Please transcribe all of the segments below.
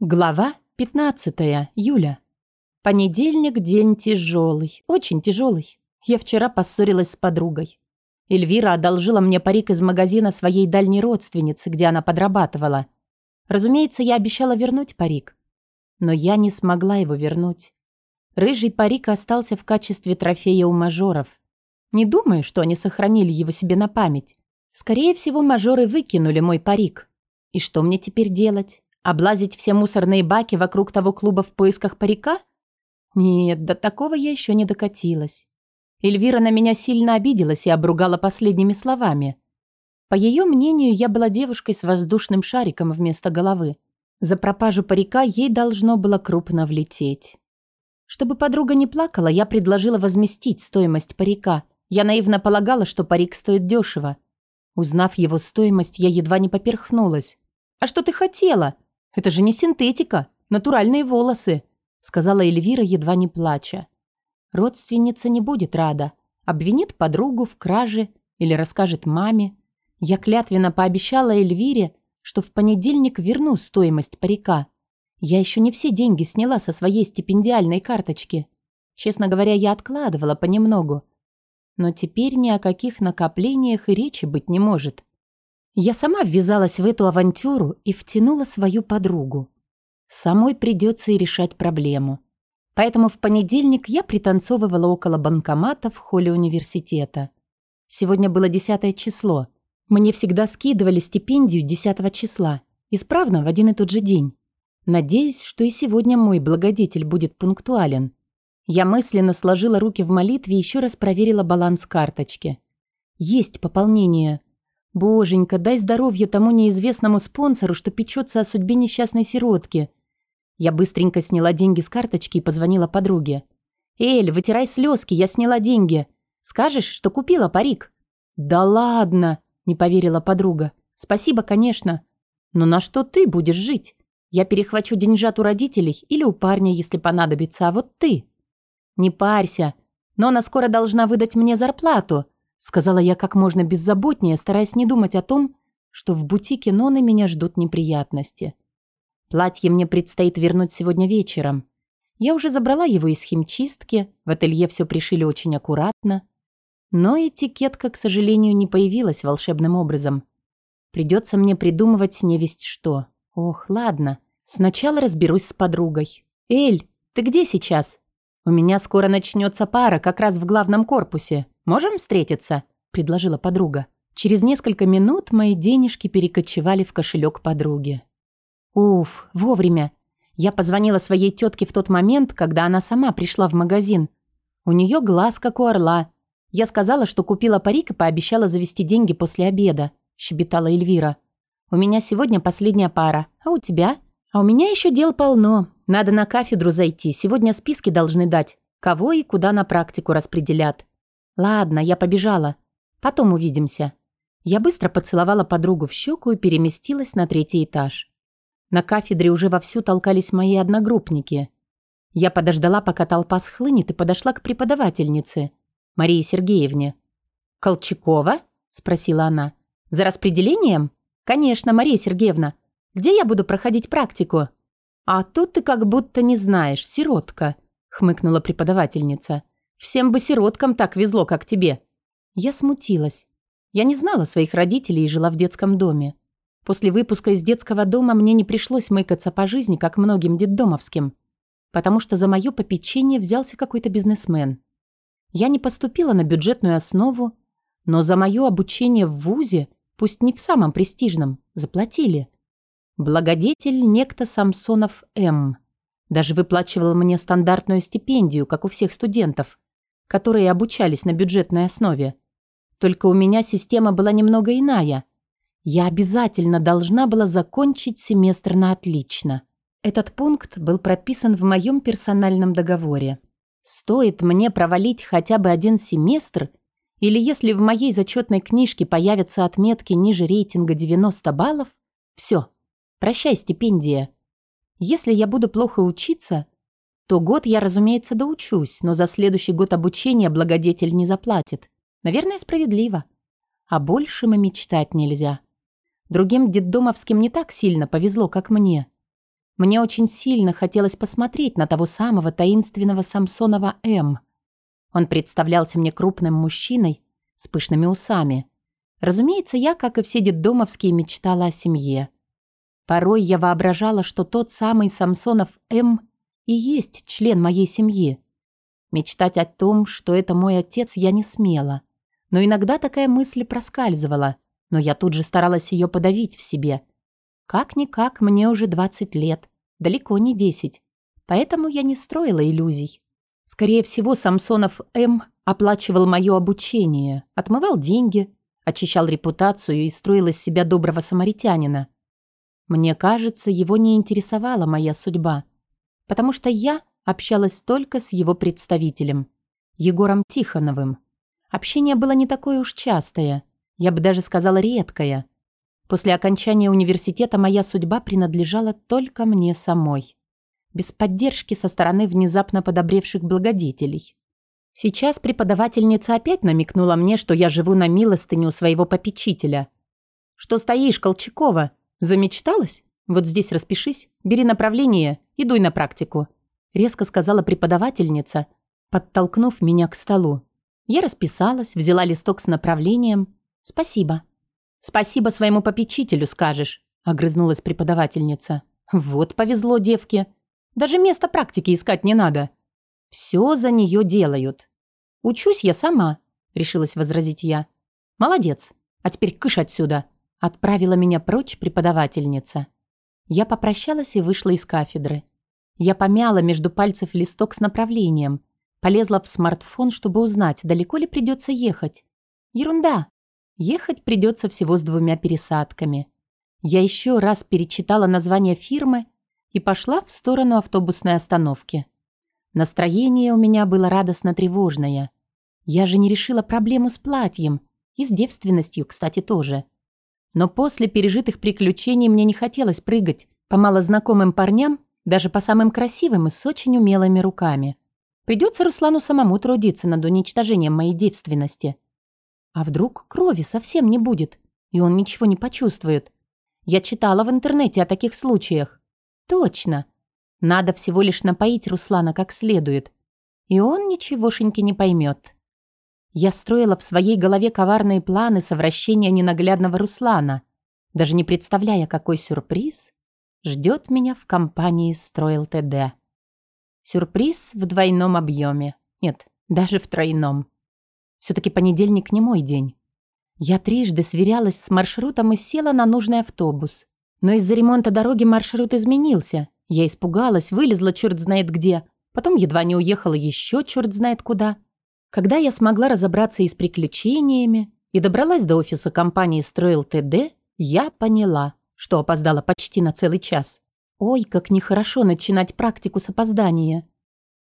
Глава 15. Юля. Понедельник – день тяжелый, очень тяжелый. Я вчера поссорилась с подругой. Эльвира одолжила мне парик из магазина своей дальней родственницы, где она подрабатывала. Разумеется, я обещала вернуть парик. Но я не смогла его вернуть. Рыжий парик остался в качестве трофея у мажоров. Не думаю, что они сохранили его себе на память. Скорее всего, мажоры выкинули мой парик. И что мне теперь делать? Облазить все мусорные баки вокруг того клуба в поисках парика? Нет, до такого я еще не докатилась. Эльвира на меня сильно обиделась и обругала последними словами. По ее мнению, я была девушкой с воздушным шариком вместо головы. За пропажу парика ей должно было крупно влететь. Чтобы подруга не плакала, я предложила возместить стоимость парика. Я наивно полагала, что парик стоит дешево. Узнав его стоимость, я едва не поперхнулась. «А что ты хотела?» Это же не синтетика, натуральные волосы», сказала Эльвира, едва не плача. Родственница не будет рада. Обвинит подругу в краже или расскажет маме. Я клятвенно пообещала Эльвире, что в понедельник верну стоимость парика. Я еще не все деньги сняла со своей стипендиальной карточки. Честно говоря, я откладывала понемногу. Но теперь ни о каких накоплениях и речи быть не может. Я сама ввязалась в эту авантюру и втянула свою подругу. Самой придется и решать проблему. Поэтому в понедельник я пританцовывала около банкомата в холле университета. Сегодня было десятое число. Мне всегда скидывали стипендию десятого числа. Исправно в один и тот же день. Надеюсь, что и сегодня мой благодетель будет пунктуален. Я мысленно сложила руки в молитве и еще раз проверила баланс карточки. Есть пополнение – Боженька, дай здоровье тому неизвестному спонсору, что печется о судьбе несчастной сиротки. Я быстренько сняла деньги с карточки и позвонила подруге. «Эль, вытирай слезки, я сняла деньги. Скажешь, что купила парик?» «Да ладно!» – не поверила подруга. «Спасибо, конечно. Но на что ты будешь жить? Я перехвачу деньжат у родителей или у парня, если понадобится, а вот ты?» «Не парься, но она скоро должна выдать мне зарплату», Сказала я как можно беззаботнее, стараясь не думать о том, что в бутике Ноны меня ждут неприятности. Платье мне предстоит вернуть сегодня вечером. Я уже забрала его из химчистки, в ателье все пришили очень аккуратно. Но этикетка, к сожалению, не появилась волшебным образом. Придется мне придумывать невесть что. Ох, ладно. Сначала разберусь с подругой. «Эль, ты где сейчас?» «У меня скоро начнется пара, как раз в главном корпусе. Можем встретиться?» – предложила подруга. Через несколько минут мои денежки перекочевали в кошелек подруги. Уф, вовремя. Я позвонила своей тетке в тот момент, когда она сама пришла в магазин. У нее глаз, как у орла. Я сказала, что купила парик и пообещала завести деньги после обеда, щебетала Эльвира. У меня сегодня последняя пара, а у тебя? А у меня еще дел полно. Надо на кафедру зайти, сегодня списки должны дать. Кого и куда на практику распределят. Ладно, я побежала. Потом увидимся. Я быстро поцеловала подругу в щеку и переместилась на третий этаж. На кафедре уже вовсю толкались мои одногруппники. Я подождала, пока толпа схлынет, и подошла к преподавательнице, Марии Сергеевне. «Колчакова?» – спросила она. «За распределением?» «Конечно, Мария Сергеевна. Где я буду проходить практику?» «А тут ты как будто не знаешь, сиротка», – хмыкнула преподавательница. Всем бы сироткам так везло, как тебе». Я смутилась. Я не знала своих родителей и жила в детском доме. После выпуска из детского дома мне не пришлось мыкаться по жизни, как многим детдомовским, потому что за мое попечение взялся какой-то бизнесмен. Я не поступила на бюджетную основу, но за мое обучение в ВУЗе, пусть не в самом престижном, заплатили. Благодетель некто Самсонов М. Даже выплачивал мне стандартную стипендию, как у всех студентов, которые обучались на бюджетной основе. Только у меня система была немного иная. Я обязательно должна была закончить семестр на отлично. Этот пункт был прописан в моем персональном договоре. Стоит мне провалить хотя бы один семестр, или если в моей зачетной книжке появятся отметки ниже рейтинга 90 баллов, все, прощай стипендия. Если я буду плохо учиться, то год я, разумеется, доучусь, но за следующий год обучения благодетель не заплатит. Наверное, справедливо. А больше мы мечтать нельзя. Другим детдомовским не так сильно повезло, как мне. Мне очень сильно хотелось посмотреть на того самого таинственного Самсонова М. Он представлялся мне крупным мужчиной с пышными усами. Разумеется, я, как и все детдомовские, мечтала о семье. Порой я воображала, что тот самый Самсонов М и есть член моей семьи. Мечтать о том, что это мой отец, я не смела. Но иногда такая мысль проскальзывала, но я тут же старалась ее подавить в себе. Как-никак, мне уже 20 лет, далеко не 10. Поэтому я не строила иллюзий. Скорее всего, Самсонов М оплачивал мое обучение, отмывал деньги, очищал репутацию и строил из себя доброго самаритянина. Мне кажется, его не интересовала моя судьба, потому что я общалась только с его представителем, Егором Тихоновым. Общение было не такое уж частое, я бы даже сказала редкое. После окончания университета моя судьба принадлежала только мне самой. Без поддержки со стороны внезапно подобревших благодетелей. Сейчас преподавательница опять намекнула мне, что я живу на милостыню своего попечителя. «Что стоишь, Колчакова? Замечталась? Вот здесь распишись, бери направление и дуй на практику», резко сказала преподавательница, подтолкнув меня к столу. Я расписалась, взяла листок с направлением. «Спасибо». «Спасибо своему попечителю скажешь», огрызнулась преподавательница. «Вот повезло девке. Даже место практики искать не надо. Все за нее делают. Учусь я сама, решилась возразить я. Молодец. А теперь кыш отсюда. Отправила меня прочь преподавательница. Я попрощалась и вышла из кафедры. Я помяла между пальцев листок с направлением. Полезла в смартфон, чтобы узнать, далеко ли придется ехать. Ерунда. Ехать придется всего с двумя пересадками. Я еще раз перечитала название фирмы и пошла в сторону автобусной остановки. Настроение у меня было радостно-тревожное. Я же не решила проблему с платьем. И с девственностью, кстати, тоже. Но после пережитых приключений мне не хотелось прыгать по малознакомым парням, даже по самым красивым и с очень умелыми руками. Придется Руслану самому трудиться над уничтожением моей девственности. А вдруг крови совсем не будет, и он ничего не почувствует? Я читала в интернете о таких случаях. Точно. Надо всего лишь напоить Руслана как следует. И он ничегошеньки не поймет. Я строила в своей голове коварные планы совращения ненаглядного Руслана, даже не представляя, какой сюрприз ждет меня в компании Строил ТД. Сюрприз в двойном объеме. Нет, даже в тройном. Все-таки понедельник не мой день. Я трижды сверялась с маршрутом и села на нужный автобус. Но из-за ремонта дороги маршрут изменился, я испугалась, вылезла черт знает где, потом едва не уехала еще черт знает куда. Когда я смогла разобраться и с приключениями и добралась до офиса компании «Строил ТД», я поняла, что опоздала почти на целый час. Ой, как нехорошо начинать практику с опоздания.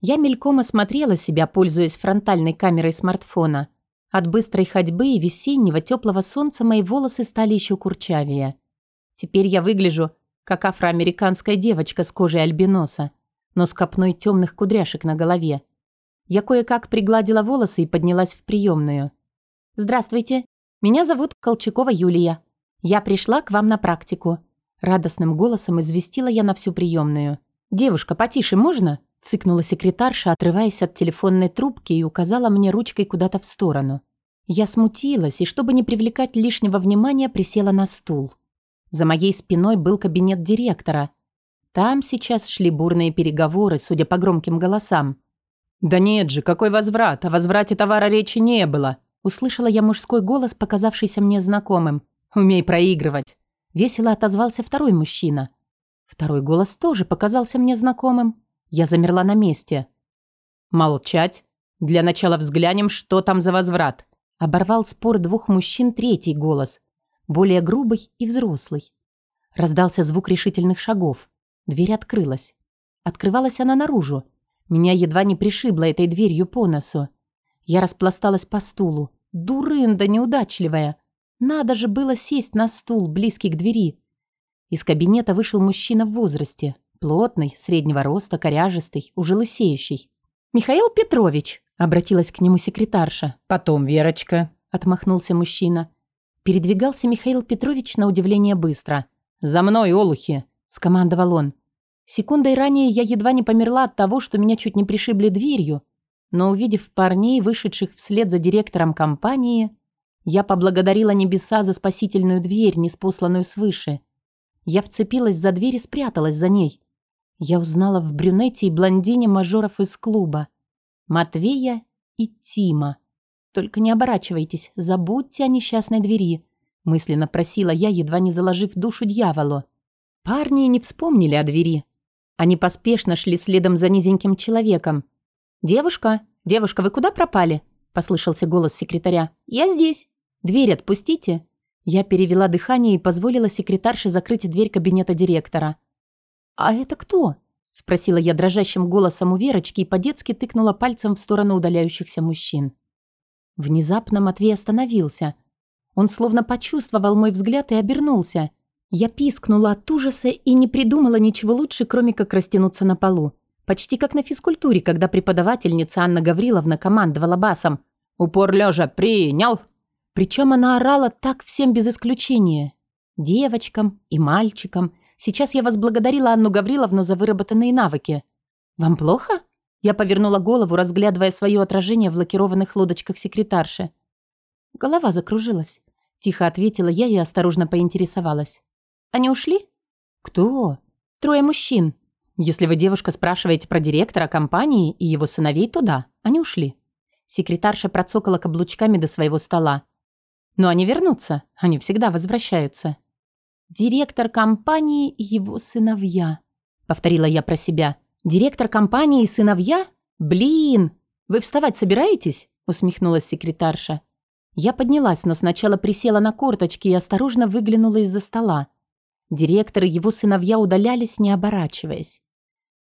Я мельком осмотрела себя, пользуясь фронтальной камерой смартфона. От быстрой ходьбы и весеннего теплого солнца мои волосы стали еще курчавее. Теперь я выгляжу как афроамериканская девочка с кожей альбиноса, но с копной темных кудряшек на голове. Я кое-как пригладила волосы и поднялась в приемную. «Здравствуйте, меня зовут Колчакова Юлия. Я пришла к вам на практику». Радостным голосом известила я на всю приемную. «Девушка, потише можно?» – цыкнула секретарша, отрываясь от телефонной трубки и указала мне ручкой куда-то в сторону. Я смутилась и, чтобы не привлекать лишнего внимания, присела на стул. За моей спиной был кабинет директора. Там сейчас шли бурные переговоры, судя по громким голосам. «Да нет же, какой возврат? О возврате товара речи не было!» Услышала я мужской голос, показавшийся мне знакомым. «Умей проигрывать!» Весело отозвался второй мужчина. Второй голос тоже показался мне знакомым. Я замерла на месте. «Молчать! Для начала взглянем, что там за возврат!» Оборвал спор двух мужчин третий голос более грубый и взрослый. Раздался звук решительных шагов. Дверь открылась. Открывалась она наружу. Меня едва не пришибло этой дверью по носу. Я распласталась по стулу. Дурында неудачливая. Надо же было сесть на стул, близкий к двери. Из кабинета вышел мужчина в возрасте. Плотный, среднего роста, коряжистый, уже лысеющий. «Михаил Петрович!» — обратилась к нему секретарша. «Потом, Верочка!» — отмахнулся мужчина. Передвигался Михаил Петрович на удивление быстро. «За мной, олухи!» – скомандовал он. Секундой ранее я едва не померла от того, что меня чуть не пришибли дверью, но увидев парней, вышедших вслед за директором компании, я поблагодарила небеса за спасительную дверь, неспосланную свыше. Я вцепилась за дверь и спряталась за ней. Я узнала в брюнете и блондине мажоров из клуба. Матвея и Тима. «Только не оборачивайтесь, забудьте о несчастной двери», мысленно просила я, едва не заложив душу дьяволу. Парни не вспомнили о двери. Они поспешно шли следом за низеньким человеком. «Девушка, девушка, вы куда пропали?» послышался голос секретаря. «Я здесь. Дверь отпустите». Я перевела дыхание и позволила секретарше закрыть дверь кабинета директора. «А это кто?» – спросила я дрожащим голосом у Верочки и по-детски тыкнула пальцем в сторону удаляющихся мужчин. Внезапно Матвей остановился. Он словно почувствовал мой взгляд и обернулся. Я пискнула от ужаса и не придумала ничего лучше, кроме как растянуться на полу. Почти как на физкультуре, когда преподавательница Анна Гавриловна командовала басом. «Упор лежа, принял!» Причем она орала так всем без исключения. Девочкам и мальчикам. Сейчас я возблагодарила Анну Гавриловну за выработанные навыки. «Вам плохо?» Я повернула голову, разглядывая свое отражение в лакированных лодочках секретарши. Голова закружилась. Тихо ответила я и осторожно поинтересовалась. «Они ушли?» «Кто?» «Трое мужчин. Если вы, девушка, спрашиваете про директора компании и его сыновей, то да, они ушли. Секретарша процокала каблучками до своего стола. Но они вернутся, они всегда возвращаются. Директор компании и его сыновья, повторила я про себя. Директор компании и сыновья? Блин! Вы вставать собираетесь? усмехнулась секретарша. Я поднялась, но сначала присела на корточки и осторожно выглянула из-за стола. Директор и его сыновья удалялись, не оборачиваясь.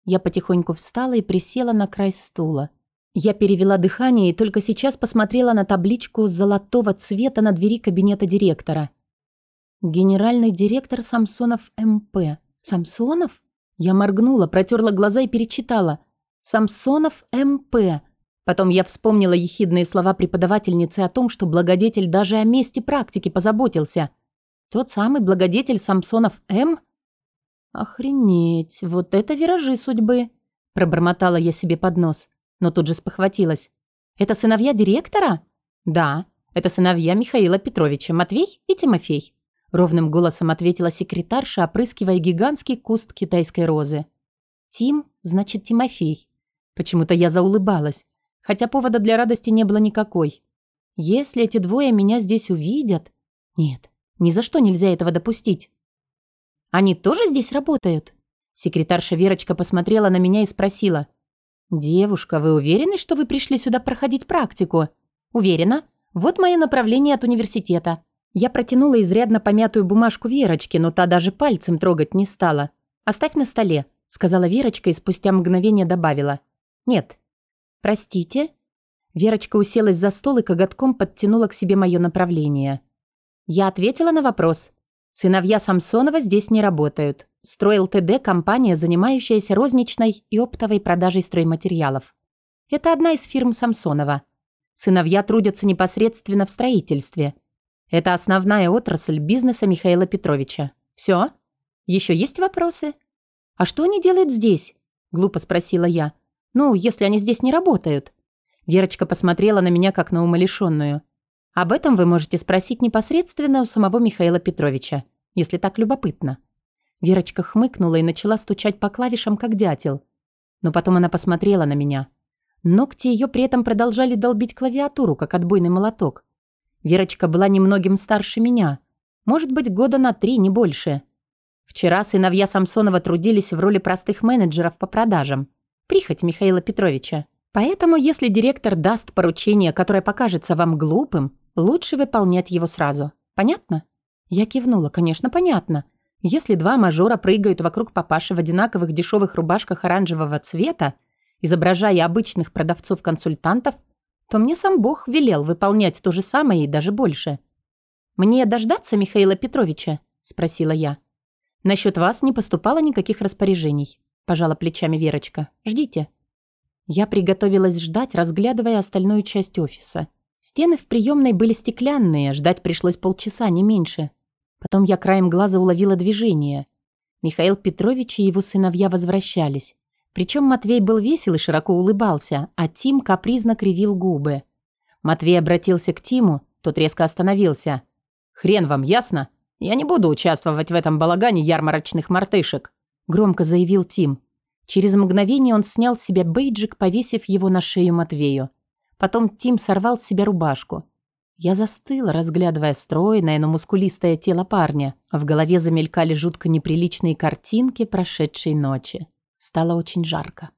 Я потихоньку встала и присела на край стула. Я перевела дыхание и только сейчас посмотрела на табличку золотого цвета на двери кабинета директора. Генеральный директор Самсонов МП. Самсонов? Я моргнула, протерла глаза и перечитала. Самсонов МП. Потом я вспомнила ехидные слова преподавательницы о том, что благодетель даже о месте практики позаботился. Тот самый благодетель Самсонов М? «Охренеть, вот это виражи судьбы!» Пробормотала я себе под нос, но тут же спохватилась. «Это сыновья директора?» «Да, это сыновья Михаила Петровича, Матвей и Тимофей», ровным голосом ответила секретарша, опрыскивая гигантский куст китайской розы. «Тим, значит, Тимофей». Почему-то я заулыбалась, хотя повода для радости не было никакой. Если эти двое меня здесь увидят... Нет, ни за что нельзя этого допустить. Они тоже здесь работают?» Секретарша Верочка посмотрела на меня и спросила. «Девушка, вы уверены, что вы пришли сюда проходить практику?» «Уверена. Вот мое направление от университета». Я протянула изрядно помятую бумажку Верочке, но та даже пальцем трогать не стала. «Оставь на столе», — сказала Верочка и спустя мгновение добавила. «Нет». «Простите?» Верочка уселась за стол и коготком подтянула к себе мое направление. Я ответила на вопрос. Сыновья Самсонова здесь не работают. Строил ТД – компания, занимающаяся розничной и оптовой продажей стройматериалов. Это одна из фирм Самсонова. Сыновья трудятся непосредственно в строительстве. Это основная отрасль бизнеса Михаила Петровича. Все? Еще есть вопросы? А что они делают здесь? Глупо спросила я. Ну, если они здесь не работают. Верочка посмотрела на меня как на умалишенную. Об этом вы можете спросить непосредственно у самого Михаила Петровича, если так любопытно. Верочка хмыкнула и начала стучать по клавишам, как дятел. Но потом она посмотрела на меня. Ногти ее при этом продолжали долбить клавиатуру, как отбойный молоток. Верочка была немногим старше меня. Может быть, года на три, не больше. Вчера сыновья Самсонова трудились в роли простых менеджеров по продажам. Прихоть Михаила Петровича. Поэтому, если директор даст поручение, которое покажется вам глупым, Лучше выполнять его сразу. Понятно? Я кивнула. Конечно, понятно. Если два мажора прыгают вокруг папаши в одинаковых дешевых рубашках оранжевого цвета, изображая обычных продавцов-консультантов, то мне сам Бог велел выполнять то же самое и даже больше. «Мне дождаться Михаила Петровича?» – спросила я. «Насчет вас не поступало никаких распоряжений», – пожала плечами Верочка. «Ждите». Я приготовилась ждать, разглядывая остальную часть офиса – Стены в приемной были стеклянные, ждать пришлось полчаса, не меньше. Потом я краем глаза уловила движение. Михаил Петрович и его сыновья возвращались. Причем Матвей был весел и широко улыбался, а Тим капризно кривил губы. Матвей обратился к Тиму, тот резко остановился. «Хрен вам, ясно? Я не буду участвовать в этом балагане ярмарочных мартышек», громко заявил Тим. Через мгновение он снял с себя бейджик, повесив его на шею Матвею. Потом Тим сорвал с себя рубашку. Я застыла, разглядывая стройное, но мускулистое тело парня. В голове замелькали жутко неприличные картинки прошедшей ночи. Стало очень жарко.